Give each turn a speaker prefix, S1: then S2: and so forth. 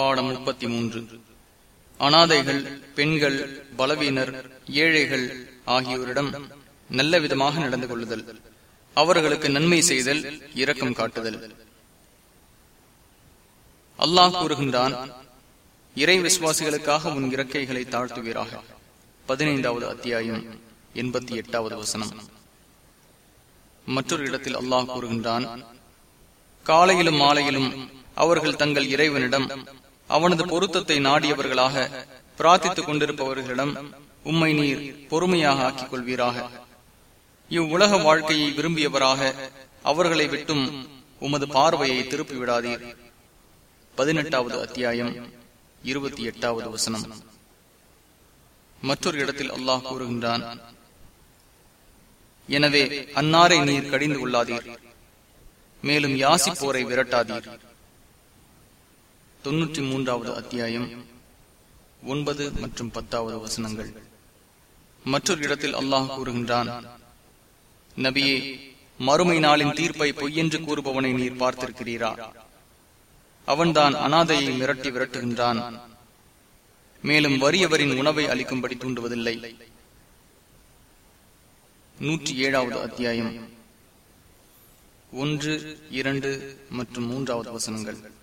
S1: பாடம் முப்பத்தி மூன்று. அனாதைகள் பெண்கள் பலவீனர் ஏழைகள் ஆகியோரிடம் நல்ல விதமாக நடந்து கொள்ளுதல். அவர்களுக்கு நன்மை செய்தல் இரக்கம் காட்டுதல். அல்லாஹ் கூறுகின்றான் இறை விசுவாசிகளுக்காக உன் இறக்கைகளை தாழ்த்துவீராக. பதினைந்தாவது அத்தியாயம் எண்பத்தி எட்டாவது வசனம். மற்றொரு இடத்தில் அல்லாஹ் கூறுகின்றான் காலையிலும் மாலையிலும் அவர்கள் தங்கள் இறைவனிடம் அவனது பொருத்தத்தை நாடியவர்களாக பிரார்த்தித்துக் கொண்டிருப்பவர்களிடம் உம்மை நீர் பொறுமையாக ஆக்கிக் கொள்வீராக இவ்வுலக வாழ்க்கையை விரும்பியவராக அவர்களை விட்டும் உமது பார்வையை திருப்பி விடாதீர் பதினெட்டாவது அத்தியாயம் இருபத்தி எட்டாவது வசனம். மற்றொரு இடத்தில் அல்லாஹ் கூறுகின்றான் எனவே அன்னாரை நீர் கடிந்து கொள்ளாதீர். மேலும் யாசிப்போரை விரட்டாதீர். தொன்னூற்றி மூன்றாவது அத்தியாயம் ஒன்பது மற்றும் பத்தாவது வசனங்கள். மற்றொரு இடத்தில் அல்லாஹ் கூறுகின்றான் நபியே மறுமை நாளின் தீர்ப்பை பொய்யென்று கூறுபவனை நீர் பார்த்திருக்கிறீரா? அவன்தான் அனாதையை மிரட்டி விரட்டுகின்றான். மேலும் வறியவரின் உணவை அளிக்கும்படி தூண்டுவதில்லை. நூற்றி ஏழாவது அத்தியாயம் ஒன்று இரண்டு மற்றும் மூன்றாவது வசனங்கள்.